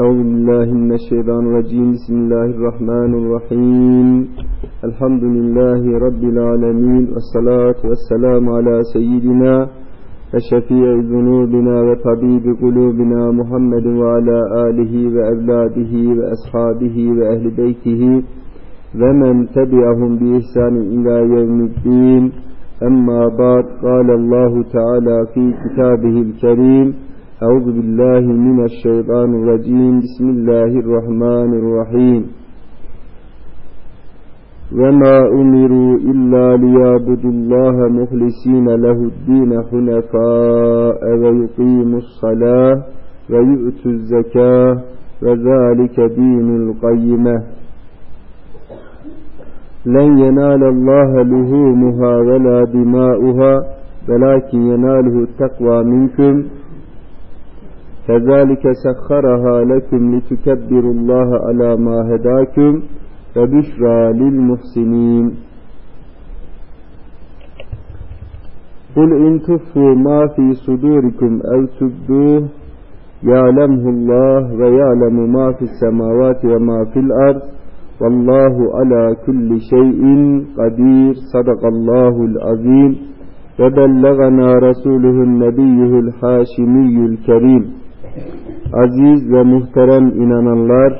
أعوذ بالله من الشيطان الرجيم. بسم الله الرحمن الرحيم. الحمد لله رب العالمين والصلاة والسلام على سيدنا وشفيع ذنوبنا وطبيب قلوبنا محمد وعلى آله وأولاده وأصحابه وأهل بيته ومن تبعهم بإحسان إلى يوم الدين. أما بعد قال الله تعالى في كتابه الكريم أعوذ بالله من الشيطان الرجيم. بسم الله الرحمن الرحيم. وما أمروا إلا ليعبدوا الله مخلصين له الدين حنفاء ويقيموا الصلاة ويؤتوا الزكاة وذلك دين القيمة. لن ينال الله لهومها ولا دماؤها ولكن يناله التقوى منكم كذلك سخرها لكم لتكبروا الله على ما هداكم وبشرى للمحسنين. قل إن تخفوا ما في صدوركم أو تبدوه يعلمه الله ويعلم ما في السماوات وما في الأرض والله على كل شيء قدير. صدق الله العظيم. وبلغنا رسوله النبي الحاشمي الكريم. Aziz ve muhterem inananlar,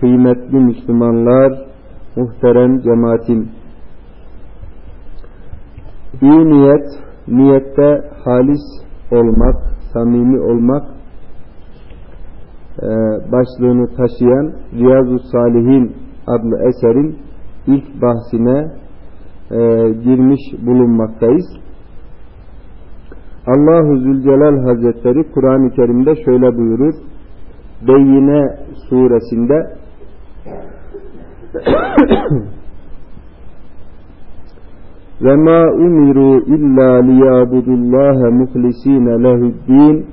kıymetli Müslümanlar, muhterem cemaatim. İyi niyet, niyette halis olmak, samimi olmak başlığını taşıyan Riyazu Salihin adlı eserin ilk bahsine girmiş bulunmaktayız. Allahu Zülcelal Hazretleri Kur'an-ı Kerim'de şöyle buyurur. Beyyine suresinde ve ma umiru illa liyabudullaha muhlisine lehuddin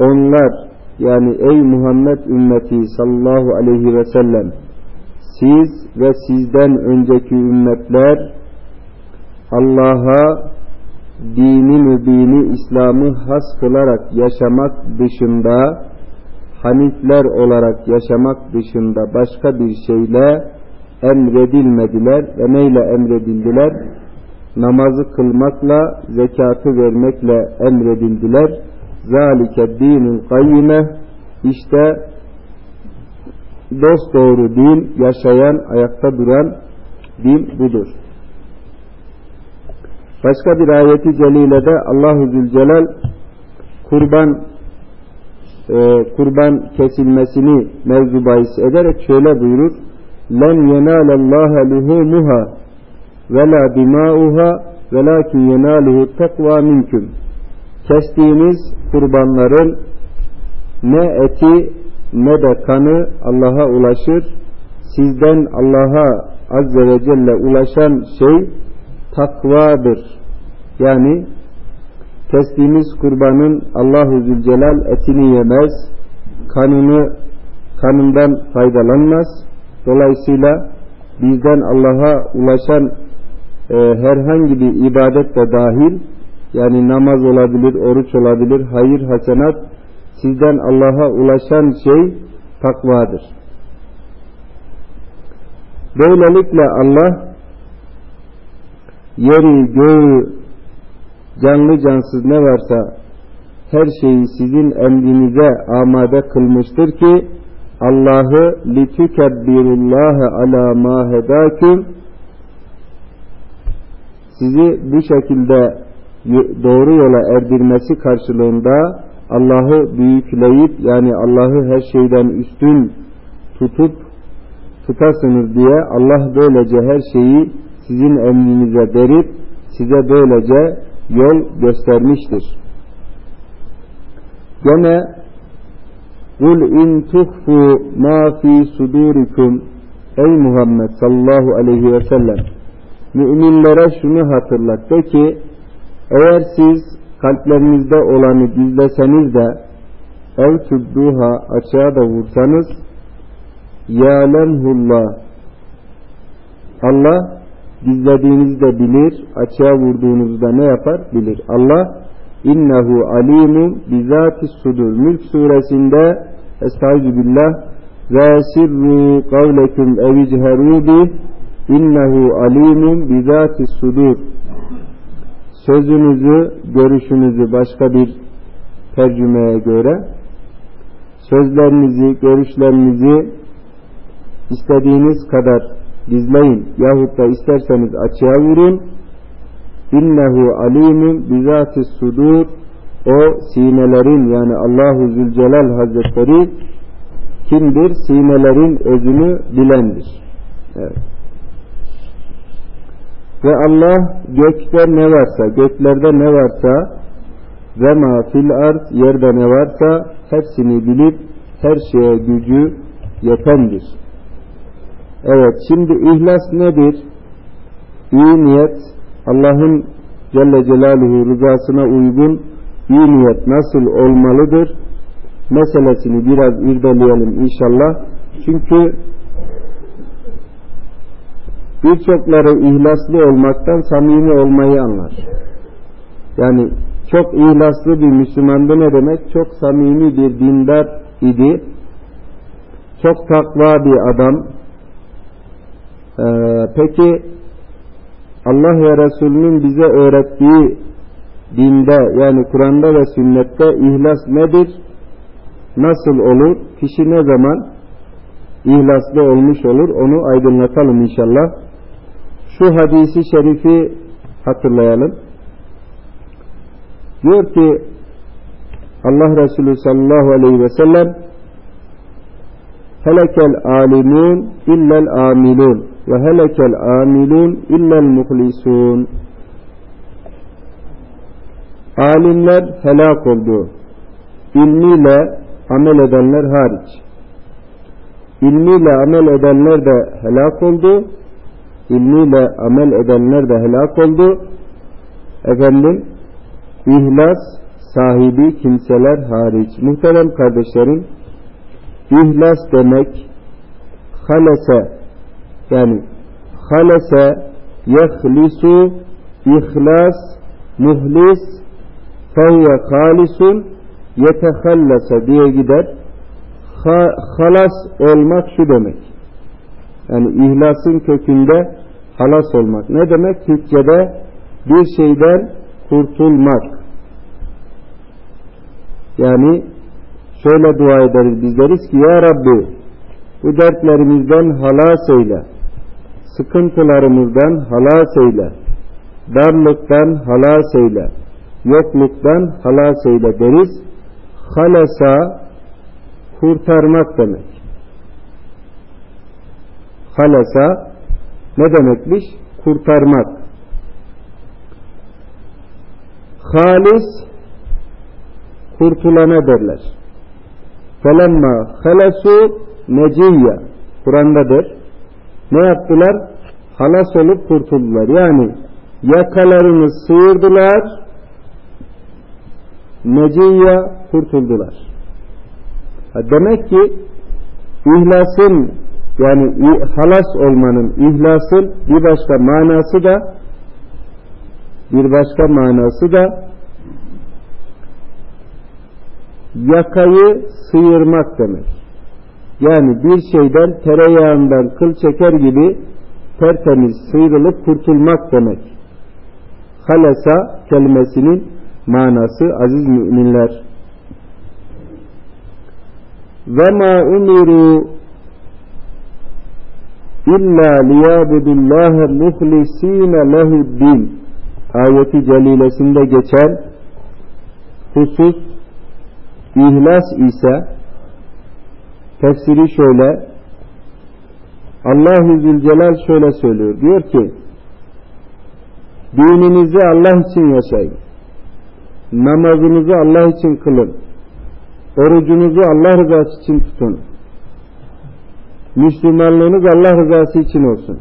onlar yani ey Muhammed ümmeti sallallahu aleyhi ve sellem siz ve sizden önceki ümmetler Allah'a dini mübini İslam'ı has kılarak yaşamak dışında hanifler olarak yaşamak dışında başka bir şeyle emredilmediler ve neyle emredildiler? Namazı kılmakla, zekatı vermekle emredildiler. Zalike dinul kayyime işte dost doğru din, yaşayan, ayakta duran din budur. Başka bir ayeti celilede Allahu Zülcelal kurban e, kurban kesilmesini mevzu ederek şöyle buyurur. Len yenalallaha luhumuha ve la dimauha velakin yenaluhu takva minküm. Kestiğiniz kurbanların ne eti ne de kanı Allah'a ulaşır. Sizden Allah'a azze ve celle ulaşan şey takvadır. Yani kestiğimiz kurbanın Allahu Zülcelal etini yemez, kanını kanından faydalanmaz. Dolayısıyla bizden Allah'a ulaşan e, herhangi bir ibadet de dahil, yani namaz olabilir, oruç olabilir, hayır, hasenat, sizden Allah'a ulaşan şey takvadır. Böylelikle Allah yeri, göğü, canlı cansız ne varsa her şeyi sizin emrinize amade kılmıştır ki Allah'ı litükebbirullaha ala ma hedaküm sizi bu şekilde doğru yola erdirmesi karşılığında Allah'ı büyükleyip yani Allah'ı her şeyden üstün tutup tutasınız diye Allah böylece her şeyi sizin emrinize verip size böylece yol göstermiştir. Gene Kul in tuhfu ma fi sudurikum Ey Muhammed sallallahu aleyhi ve sellem müminlere şunu hatırlat de ki eğer siz kalplerinizde olanı gizleseniz de ev tübduha açığa da vursanız yâlemhullah Allah gizlediğinizi de bilir, açığa vurduğunuzu da ne yapar? Bilir. Allah innehu alimun bizati sudur. Mülk suresinde Estaizu billah ve sirru kavlekum evicheru bih innehu alimun bizati sudur sözünüzü, görüşünüzü başka bir tercümeye göre sözlerinizi, görüşlerinizi istediğiniz kadar gizleyin yahut da isterseniz açığa vurun. İnnehu alimun bizati sudur o sinelerin yani Allahu Zülcelal Hazretleri kimdir? Sinelerin özünü bilendir. Evet. Ve Allah gökte ne varsa, göklerde ne varsa ve ma fil ard yerde ne varsa hepsini bilip her şeye gücü yetendir. Evet şimdi ihlas nedir? İyi niyet Allah'ın Celle Celaluhu rızasına uygun iyi niyet nasıl olmalıdır? Meselesini biraz irdeleyelim inşallah. Çünkü birçokları ihlaslı olmaktan samimi olmayı anlar. Yani çok ihlaslı bir Müslümandı ne demek? Çok samimi bir dindar idi. Çok takva bir adam. Ee, peki Allah ve Resulünün bize öğrettiği dinde yani Kur'an'da ve sünnette ihlas nedir? Nasıl olur? Kişi ne zaman ihlaslı olmuş olur? Onu aydınlatalım inşallah. Şu hadisi şerifi hatırlayalım. Diyor ki Allah Resulü sallallahu aleyhi ve sellem helekel alimun illel amilun ve helekel amilun illel muhlisun. Alimler helak oldu. İlmiyle amel edenler hariç. İlmiyle amel edenler de helak oldu. İlmiyle amel edenler de helak oldu. Efendim ihlas sahibi kimseler hariç. Muhterem kardeşlerim, ihlas demek halese yani halese yehlisu ihlas muhlis fehye halisun yetehallese diye gider. Ha, halas olmak şu demek. Yani ihlasın kökünde halas olmak. Ne demek? Türkçe'de bir şeyden kurtulmak. Yani şöyle dua ederiz biz deriz ki Ya Rabbi bu dertlerimizden halas eyle. Sıkıntılarımızdan halas eyle. Darlıktan halas eyle. Yokluktan halas eyle deriz. Halasa kurtarmak demek. Halasa ne demekmiş? Kurtarmak. Halis kurtulana derler. Felemma halasu neciyya Kur'an'dadır. Ne yaptılar? Halas olup kurtuldular. Yani yakalarını sıyırdılar neciyya kurtuldular. Demek ki ihlasın yani halas olmanın ihlasın bir başka manası da bir başka manası da yakayı sıyırmak demek. Yani bir şeyden tereyağından kıl çeker gibi tertemiz sıyrılıp kurtulmak demek. Halesa kelimesinin manası aziz müminler. Ve ma umiru illa liyabudullaha muhlisine lehuddin ayeti celilesinde geçen husus İhlas ise tefsiri şöyle Allah-u Zülcelal şöyle söylüyor. Diyor ki dininizi Allah için yaşayın. Namazınızı Allah için kılın. Orucunuzu Allah rızası için tutun. Müslümanlığınız Allah rızası için olsun.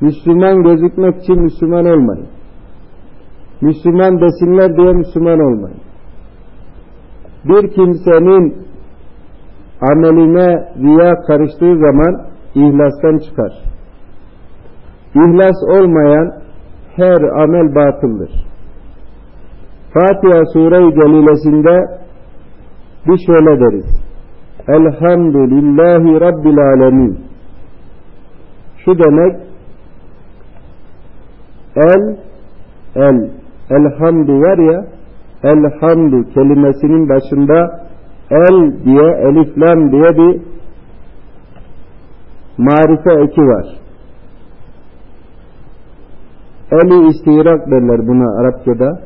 Müslüman gözükmek için Müslüman olmayın. Müslüman desinler diye Müslüman olmayın. Bir kimsenin ameline riya karıştığı zaman ihlastan çıkar. İhlas olmayan her amel batıldır. Fatiha Sure-i Celilesinde Biz şöyle deriz. Elhamdülillahi Rabbil Alemin. Şu demek el el elhamdü var ya elhamdü kelimesinin başında el diye eliflam diye bir marife eki var. Eli istirak derler buna Arapçada.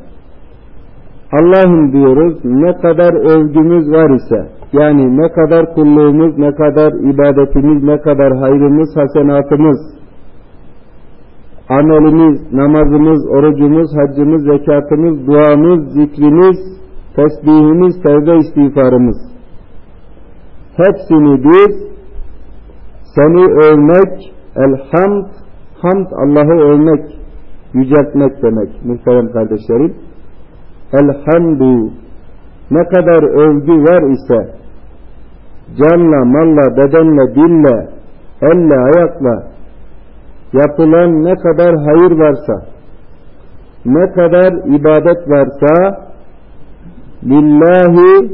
Allah'ım diyoruz ne kadar övgümüz var ise yani ne kadar kulluğumuz, ne kadar ibadetimiz, ne kadar hayrımız, hasenatımız, amelimiz, namazımız, orucumuz, haccımız, zekatımız, duamız, zikrimiz, tesbihimiz, tevbe istiğfarımız. Hepsini biz seni övmek, elhamd, hamd Allah'ı övmek, yüceltmek demek muhterem kardeşlerim. Elhamdu ne kadar övgü var ise canla, malla, bedenle, dille, elle, ayakla yapılan ne kadar hayır varsa ne kadar ibadet varsa lillahi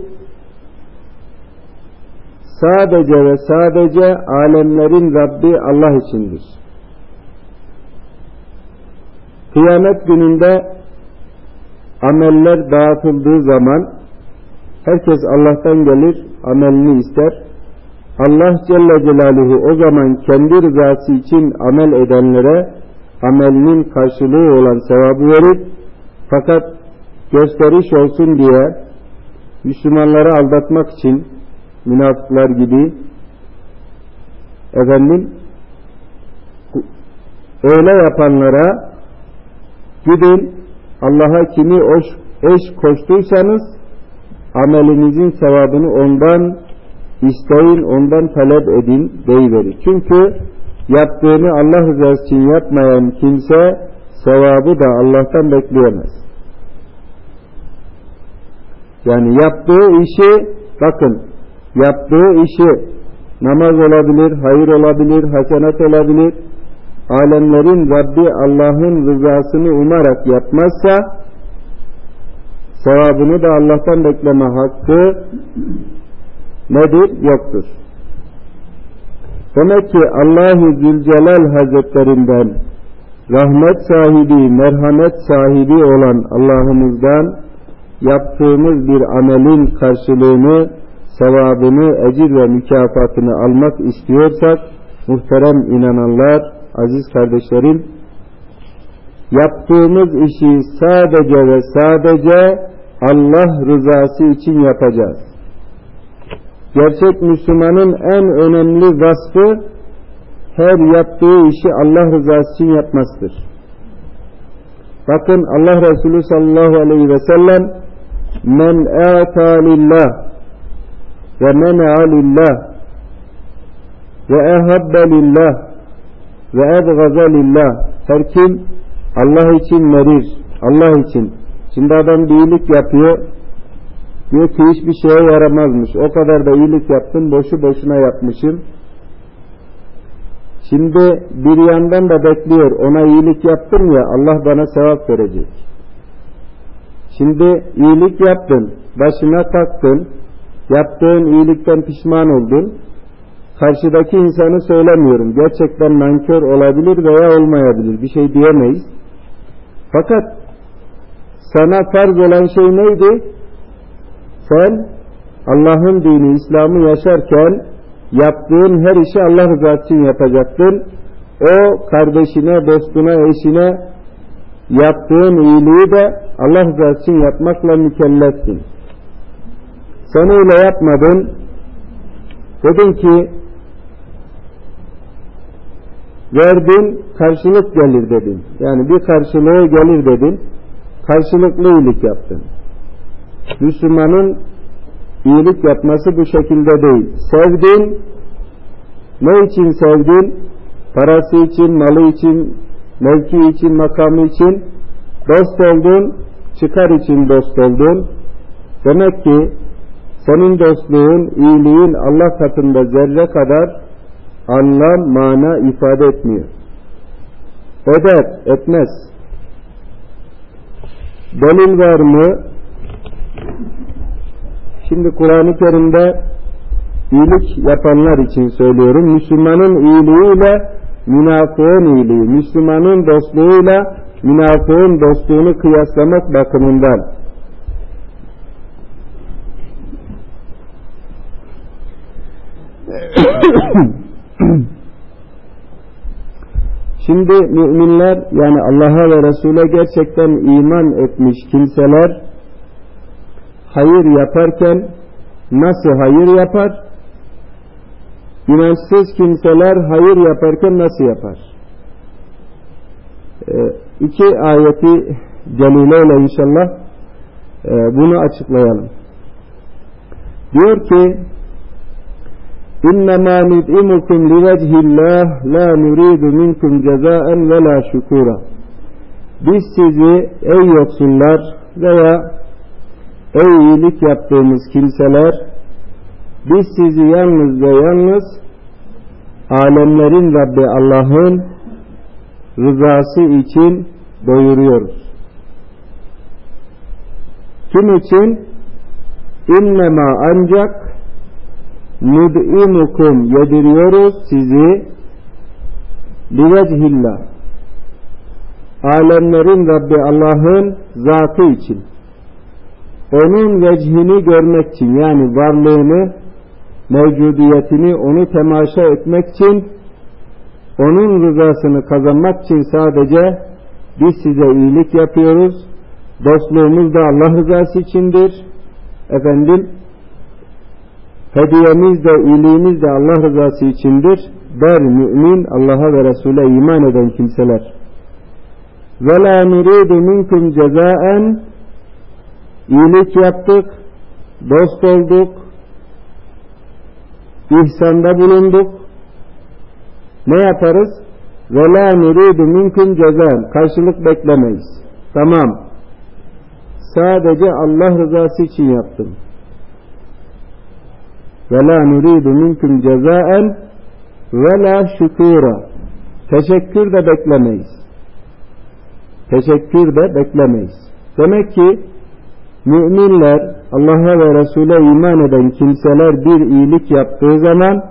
sadece ve sadece alemlerin Rabbi Allah içindir. Kıyamet gününde ameller dağıtıldığı zaman herkes Allah'tan gelir, amelini ister. Allah Celle Celaluhu o zaman kendi rızası için amel edenlere amelinin karşılığı olan sevabı verir. Fakat gösteriş olsun diye Müslümanları aldatmak için münafıklar gibi efendim öyle yapanlara gidin Allah'a kimi eş koştuysanız amelinizin sevabını ondan isteyin, ondan talep edin deyiverir. Çünkü yaptığını Allah rızası için yapmayan kimse sevabı da Allah'tan bekleyemez. Yani yaptığı işi bakın yaptığı işi namaz olabilir, hayır olabilir, hasenat olabilir, alemlerin Rabbi Allah'ın rızasını umarak yapmazsa sevabını da Allah'tan bekleme hakkı nedir? Yoktur. Demek ki Allahu Zülcelal Hazretlerinden rahmet sahibi, merhamet sahibi olan Allah'ımızdan yaptığımız bir amelin karşılığını, sevabını, ecir ve mükafatını almak istiyorsak muhterem inananlar, aziz kardeşlerim yaptığımız işi sadece ve sadece Allah rızası için yapacağız. Gerçek Müslümanın en önemli vasfı her yaptığı işi Allah rızası için yapmasıdır. Bakın Allah Resulü sallallahu aleyhi ve sellem men ata lillah ve mena'a lillah ve ehabbe lillah ve ebgaza lillah her kim Allah için verir Allah için şimdi adam iyilik yapıyor diyor ki hiçbir şeye yaramazmış o kadar da iyilik yaptım boşu boşuna yapmışım şimdi bir yandan da bekliyor ona iyilik yaptım ya Allah bana sevap verecek şimdi iyilik yaptın başına taktın yaptığın iyilikten pişman oldun karşıdaki insanı söylemiyorum. Gerçekten nankör olabilir veya olmayabilir. Bir şey diyemeyiz. Fakat sana farz olan şey neydi? Sen Allah'ın dini, İslam'ı yaşarken yaptığın her işi Allah rızası için yapacaktın. O kardeşine, dostuna, eşine yaptığın iyiliği de Allah rızası için yapmakla mükellefsin. Sen öyle yapmadın. Dedin ki verdin karşılık gelir dedin. Yani bir karşılığı gelir dedin. Karşılıklı iyilik yaptın. Müslümanın iyilik yapması bu şekilde değil. Sevdin, ne için sevdin? Parası için, malı için, mevki için, makamı için. Dost oldun, çıkar için dost oldun. Demek ki senin dostluğun, iyiliğin Allah katında zerre kadar anlam, mana ifade etmiyor. Eder, etmez. Delil var mı? Şimdi Kur'an-ı Kerim'de iyilik yapanlar için söylüyorum. Müslümanın iyiliğiyle münafığın iyiliği, Müslümanın dostluğuyla münafığın dostluğunu kıyaslamak bakımından. Şimdi müminler yani Allah'a ve Resul'e gerçekten iman etmiş kimseler hayır yaparken nasıl hayır yapar? İnançsız kimseler hayır yaparken nasıl yapar? Ee, iki ayeti celileyle inşallah e, bunu açıklayalım. Diyor ki İnnemâ nid'imukum livechillah la nuridu minkum cezaen ve la şükura. Biz sizi ey yoksullar veya ey iyilik yaptığımız kimseler biz sizi yalnız ve yalnız alemlerin Rabbi Allah'ın rızası için doyuruyoruz. Kim için? İnnemâ ancak nud'imukum yediriyoruz sizi livechillah alemlerin Rabbi Allah'ın zatı için onun vecihini görmek için yani varlığını mevcudiyetini onu temaşa etmek için onun rızasını kazanmak için sadece biz size iyilik yapıyoruz dostluğumuz da Allah rızası içindir efendim Hediyemiz de iyiliğimiz de Allah rızası içindir. Der mümin Allah'a ve Resul'e iman eden kimseler. Ve la nuridu minkum cezaen iyilik yaptık, dost olduk, ihsanda bulunduk. Ne yaparız? Ve la nuridu minkum cezaen karşılık beklemeyiz. Tamam. Sadece Allah rızası için yaptım ve la nuridu minkum cezaen ve la şükura. Teşekkür de beklemeyiz. Teşekkür de beklemeyiz. Demek ki müminler Allah'a ve Resul'e iman eden kimseler bir iyilik yaptığı zaman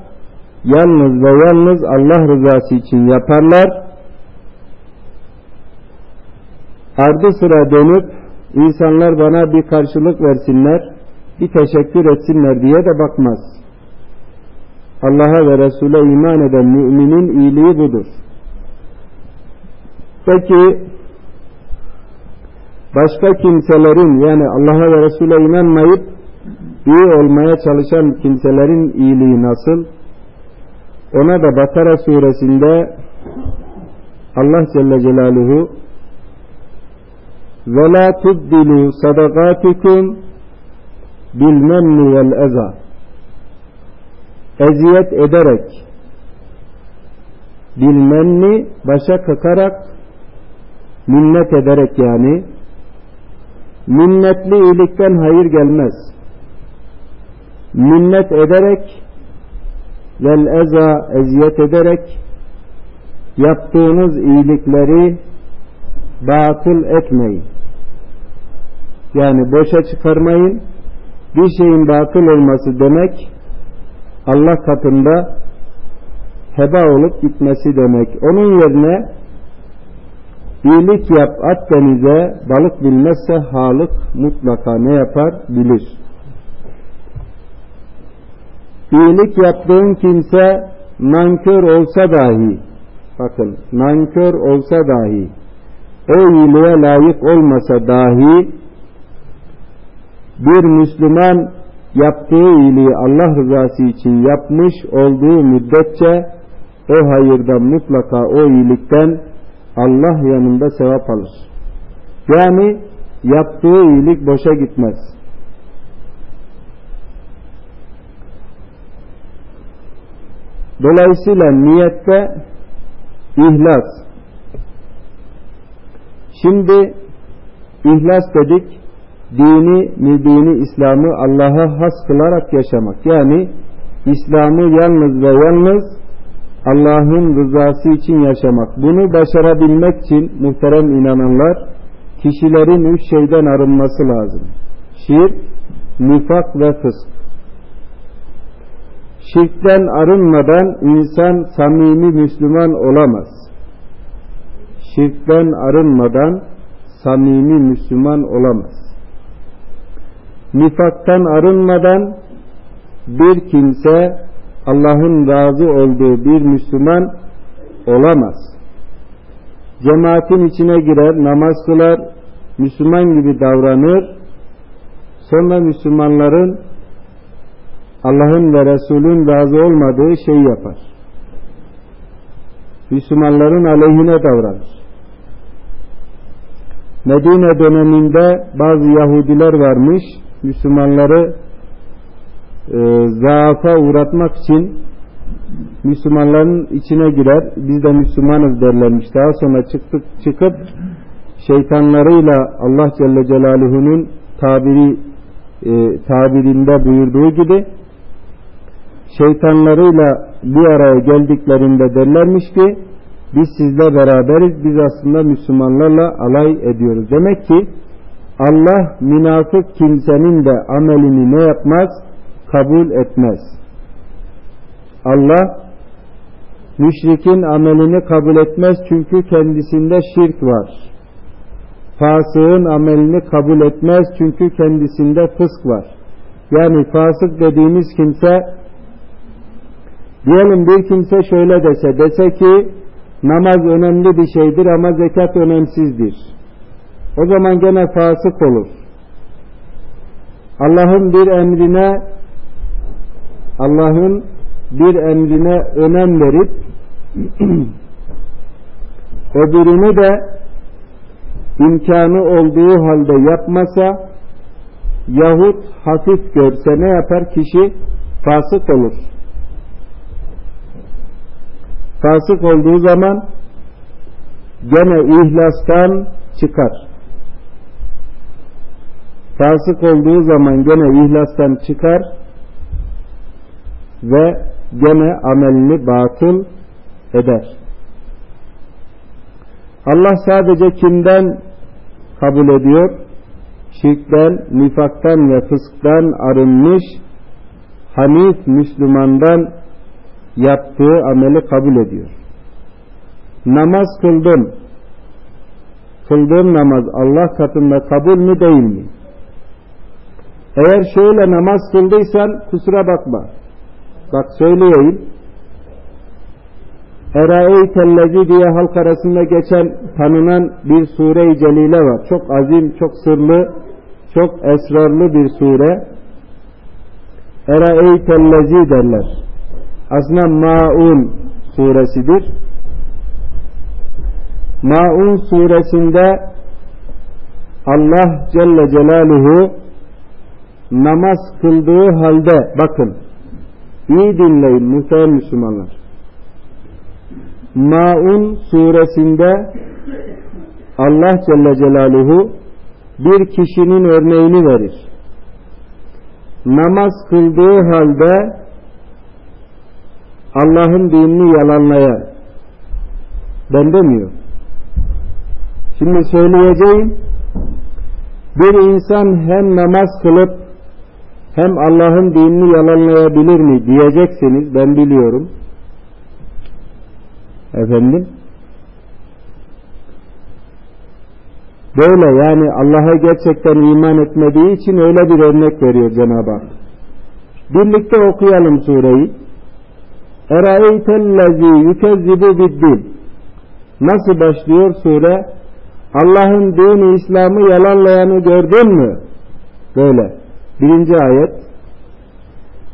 yalnız ve yalnız Allah rızası için yaparlar. Ardı sıra dönüp insanlar bana bir karşılık versinler, bir teşekkür etsinler diye de bakmaz. Allah'a ve Resul'e iman eden müminin iyiliği budur. Peki başka kimselerin yani Allah'a ve Resul'e inanmayıp iyi olmaya çalışan kimselerin iyiliği nasıl? Ona da Bakara suresinde Allah Celle Celaluhu ve la tubdilu sadakatikum bil menni eziyet ederek bilmenni başa kakarak minnet ederek yani minnetli iyilikten hayır gelmez. Minnet ederek vel eza eziyet ederek yaptığınız iyilikleri batıl etmeyin. Yani boşa çıkarmayın. Bir şeyin batıl olması demek Allah katında heba olup gitmesi demek. Onun yerine iyilik yap at denize balık bilmezse halık mutlaka ne yapar bilir. İyilik yaptığın kimse nankör olsa dahi bakın nankör olsa dahi o iyiliğe layık olmasa dahi bir Müslüman yaptığı iyiliği Allah rızası için yapmış olduğu müddetçe o hayırdan mutlaka o iyilikten Allah yanında sevap alır. Yani yaptığı iyilik boşa gitmez. Dolayısıyla niyette ihlas. Şimdi ihlas dedik dini, mübini İslam'ı Allah'a has kılarak yaşamak. Yani İslam'ı yalnız ve yalnız Allah'ın rızası için yaşamak. Bunu başarabilmek için muhterem inananlar kişilerin üç şeyden arınması lazım. Şirk, nifak ve fısk. Şirkten arınmadan insan samimi Müslüman olamaz. Şirkten arınmadan samimi Müslüman olamaz. Nifaktan arınmadan bir kimse Allah'ın razı olduğu bir Müslüman olamaz. Cemaatin içine girer, namaz kılar, Müslüman gibi davranır, sonra Müslümanların Allah'ın ve Resul'ün razı olmadığı şeyi yapar. Müslümanların aleyhine davranır. Medine döneminde bazı Yahudiler varmış, Müslümanları e, zaafa uğratmak için Müslümanların içine girer, biz de Müslümanız derlermiş. Daha sonra çıktık, çıkıp şeytanlarıyla Allah Celle Celaluhu'nun tabiri e, tabirinde buyurduğu gibi şeytanlarıyla bir araya geldiklerinde derlermiş ki biz sizle beraberiz biz aslında Müslümanlarla alay ediyoruz. Demek ki Allah münafık kimsenin de amelini ne yapmaz? Kabul etmez. Allah müşrikin amelini kabul etmez çünkü kendisinde şirk var. Fasığın amelini kabul etmez çünkü kendisinde fısk var. Yani fasık dediğimiz kimse Diyelim bir kimse şöyle dese, dese ki namaz önemli bir şeydir ama zekat önemsizdir. O zaman gene fasık olur. Allah'ın bir emrine Allah'ın bir emrine önem verip öbürünü de imkanı olduğu halde yapmasa yahut hafif görse ne yapar? Kişi fasık olur. Fasık olduğu zaman gene ihlastan çıkar. Fasık olduğu zaman gene ihlastan çıkar ve gene amelini batıl eder. Allah sadece kimden kabul ediyor? Şirkten, nifaktan ve fısktan arınmış Hanif Müslümandan yaptığı ameli kabul ediyor. Namaz kıldım. Kıldığım namaz Allah katında kabul mü değil mi? Eğer şöyle namaz kıldıysan kusura bakma. Bak söyleyeyim. Eraeytellezi diye halk arasında geçen tanınan bir sure-i celile var. Çok azim, çok sırlı, çok esrarlı bir sure. Eraeytellezi derler aslında Maun suresidir. Maun suresinde Allah Celle Celaluhu namaz kıldığı halde bakın iyi dinleyin muhterem Müslümanlar. Maun suresinde Allah Celle Celaluhu bir kişinin örneğini verir. Namaz kıldığı halde Allah'ın dinini yalanlayan ben demiyor. Şimdi söyleyeceğim bir insan hem namaz kılıp hem Allah'ın dinini yalanlayabilir mi diyeceksiniz ben biliyorum. Efendim Böyle yani Allah'a gerçekten iman etmediği için öyle bir örnek veriyor Cenab-ı Hak. Birlikte okuyalım sureyi. Eraeytellezi yükezzibu biddin. Nasıl başlıyor sure? Allah'ın dini İslam'ı yalanlayanı gördün mü? Böyle. Birinci ayet.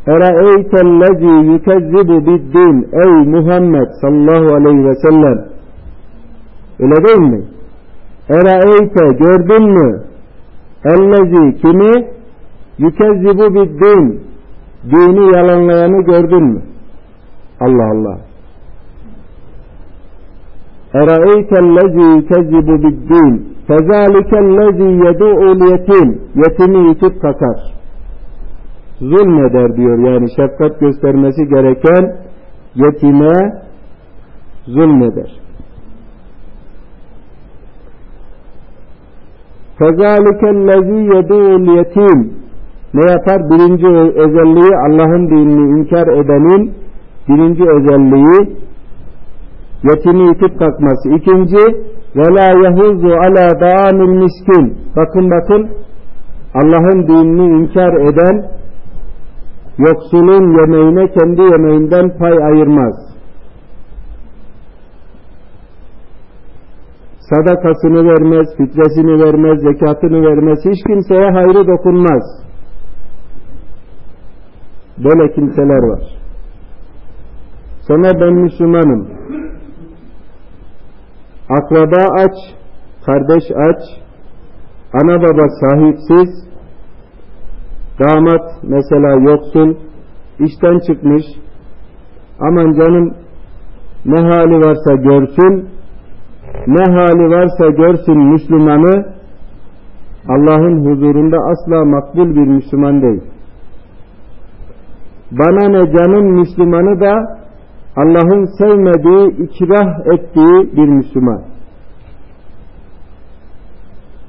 Eraeytellezi yükezzibu biddin. Ey Muhammed sallallahu aleyhi ve sellem. Öyle değil mi? Eraeyte gördün mü? Ellezi kimi? Yükezzibu biddin. Dini yalanlayanı gördün mü? Allah Allah. Eraeytellezi kezibu biddin fezâlikellezi yedû'ul yetim yetimi itip kakar. Zulmeder diyor yani şefkat göstermesi gereken yetime zulmeder. Fezâlikellezi yedû'ul yetim ne yapar? Birinci özelliği Allah'ın dinini inkar edenin birinci özelliği yetimi itip kalkması. İkinci la yehuzu ala da'amil miskin. Bakın bakın Allah'ın dinini inkar eden yoksulun yemeğine kendi yemeğinden pay ayırmaz. Sadakasını vermez, fitresini vermez, zekatını vermez, hiç kimseye hayrı dokunmaz. Böyle kimseler var. Sonra ben Müslümanım. Akraba aç, kardeş aç, ana baba sahipsiz, damat mesela yoksul, işten çıkmış, aman canım ne hali varsa görsün, ne hali varsa görsün Müslümanı, Allah'ın huzurunda asla makbul bir Müslüman değil. Bana ne canım Müslümanı da Allah'ın sevmediği, ikrah ettiği bir Müslüman.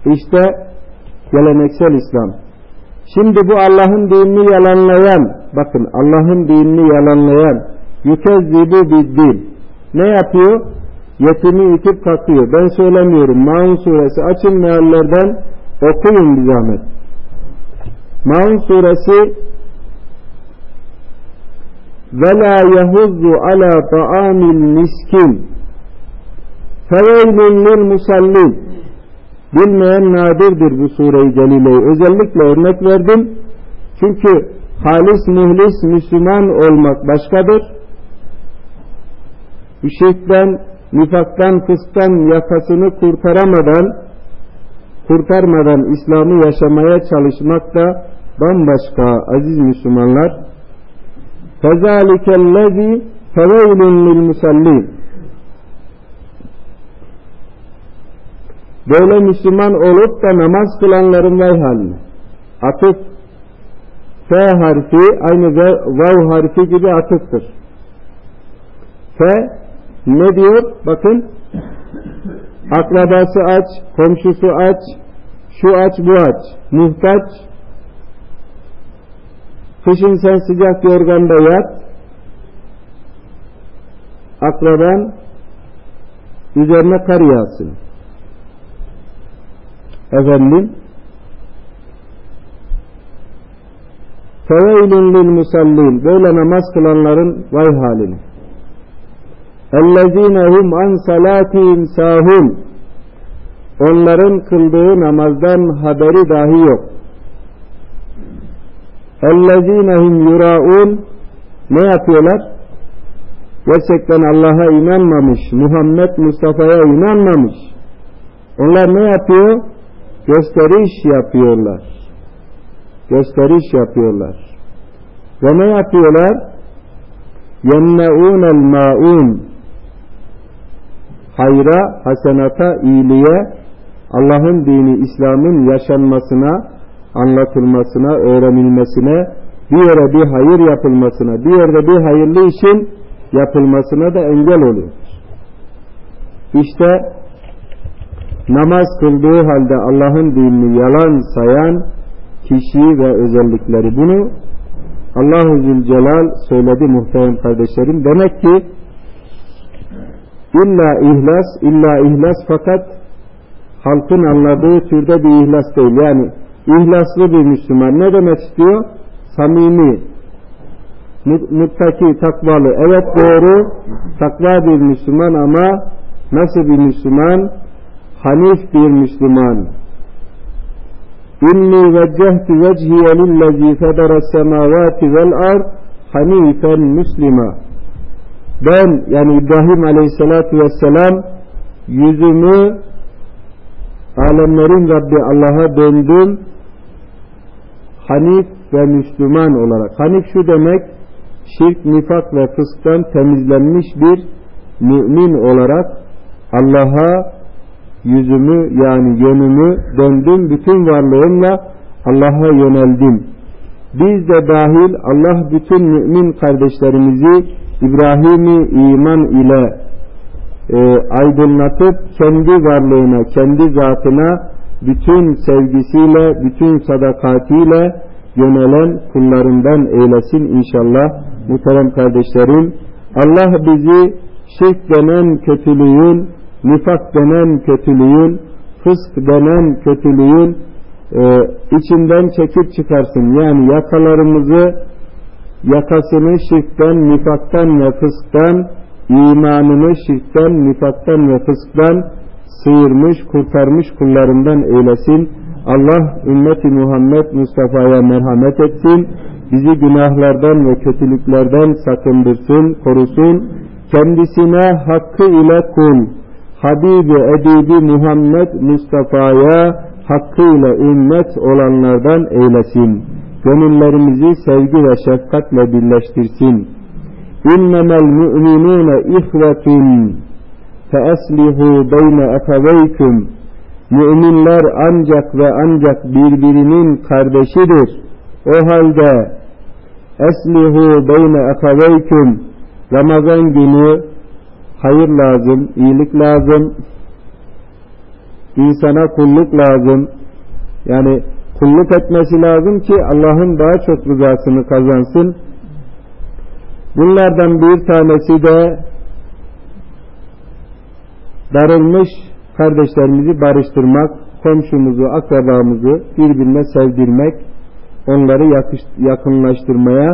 İşte geleneksel İslam. Şimdi bu Allah'ın dinini yalanlayan, bakın Allah'ın dinini yalanlayan, yükezzibu bir din. Ne yapıyor? Yetimi itip kalkıyor. Ben söylemiyorum. Maun suresi açın meallerden okuyun bir zahmet. Maun suresi ve la yehuzzu ala ta'amil miskin feveylün lil bilmeyen nadirdir bu sureyi celileyi özellikle örnek verdim çünkü halis muhlis Müslüman olmak başkadır şirkten nifaktan fısktan yakasını kurtaramadan kurtarmadan İslam'ı yaşamaya çalışmak da bambaşka aziz Müslümanlar فَذَٰلِكَ الَّذ۪ي فَوَيْلٌ لِلْمُسَلِّينَ Böyle Müslüman olup da namaz kılanların vay haline. Atıf F harfi aynı vav harfi gibi atıftır. F ne diyor? Bakın akrabası aç, komşusu aç, şu aç bu aç, muhtaç, Kışın sen sıcak yorganda yat. Akraban üzerine kar yağsın efendim Feveylin lil musallin böyle namaz kılanların vay halini. Ellezinehum an salatihim sahun onların kıldığı namazdan haberi dahi yok. Ellezinehum yuraun ne yapıyorlar? Gerçekten Allah'a inanmamış, Muhammed Mustafa'ya inanmamış. Onlar ne yapıyor? Gösteriş yapıyorlar. Gösteriş yapıyorlar. Ve ne yapıyorlar? يَمْنَعُونَ الْمَاءُونَ Hayra, hasenata, iyiliğe, Allah'ın dini, İslam'ın yaşanmasına, anlatılmasına, öğrenilmesine, bir yere bir hayır yapılmasına, bir yerde bir hayırlı işin yapılmasına da engel oluyor. İşte namaz kıldığı halde Allah'ın dinini yalan sayan kişi ve özellikleri bunu Allahu Zülcelal söyledi muhterem kardeşlerim. Demek ki illa ihlas, illa ihlas fakat halkın anladığı türde bir ihlas değil. Yani İhlaslı bir Müslüman. Ne demek istiyor? Samimi, muttaki, takvalı. Evet doğru, takva bir Müslüman ama nasıl bir Müslüman? Hanif bir Müslüman. İnni veccehtu vecihiye lillezî fedara semâvâti vel ard hanifen müslima. Ben yani İbrahim aleyhissalatu vesselam yüzümü alemlerin Rabbi Allah'a döndüm Hanif ve Müslüman olarak. Hanif şu demek şirk, nifak ve fısktan temizlenmiş bir mümin olarak Allah'a yüzümü yani yönümü döndüm. Bütün varlığımla Allah'a yöneldim. Biz de dahil Allah bütün mümin kardeşlerimizi İbrahim'i iman ile e, aydınlatıp kendi varlığına, kendi zatına bütün sevgisiyle, bütün sadakatiyle yönelen kullarından eylesin inşallah muhterem kardeşlerim. Allah bizi şirk denen kötülüğün, nifak denen kötülüğün, fısk denen kötülüğün e, içinden çekip çıkarsın. Yani yakalarımızı yakasını şirkten, nifaktan ve fısktan, imanını şirkten, nifaktan ve fısktan sıyırmış, kurtarmış kullarından eylesin. Allah ümmeti Muhammed Mustafa'ya merhamet etsin. Bizi günahlardan ve kötülüklerden sakındırsın, korusun. Kendisine hakkı ile kul, Habibi Edibi Muhammed Mustafa'ya hakkıyla ümmet olanlardan eylesin. Gönüllerimizi sevgi ve şefkatle birleştirsin. İnnemel müminune ihvetun feeslihu beyne efeveyküm Müminler ancak ve ancak birbirinin kardeşidir. O halde eslihu beyne efeveyküm Ramazan günü hayır lazım, iyilik lazım, insana kulluk lazım. Yani kulluk etmesi lazım ki Allah'ın daha çok rızasını kazansın. Bunlardan bir tanesi de darılmış kardeşlerimizi barıştırmak, komşumuzu, akrabamızı birbirine sevdirmek, onları yakınlaştırmaya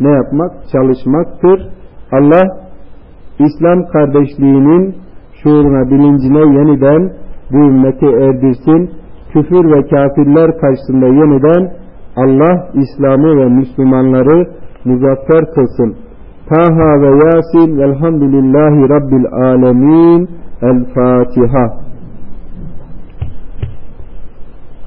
ne yapmak? Çalışmaktır. Allah İslam kardeşliğinin şuuruna, bilincine yeniden bu ümmeti erdirsin. Küfür ve kafirler karşısında yeniden Allah İslam'ı ve Müslümanları muzaffer kılsın. Taha ve Yasin velhamdülillahi Rabbil alemin. El Fatiha.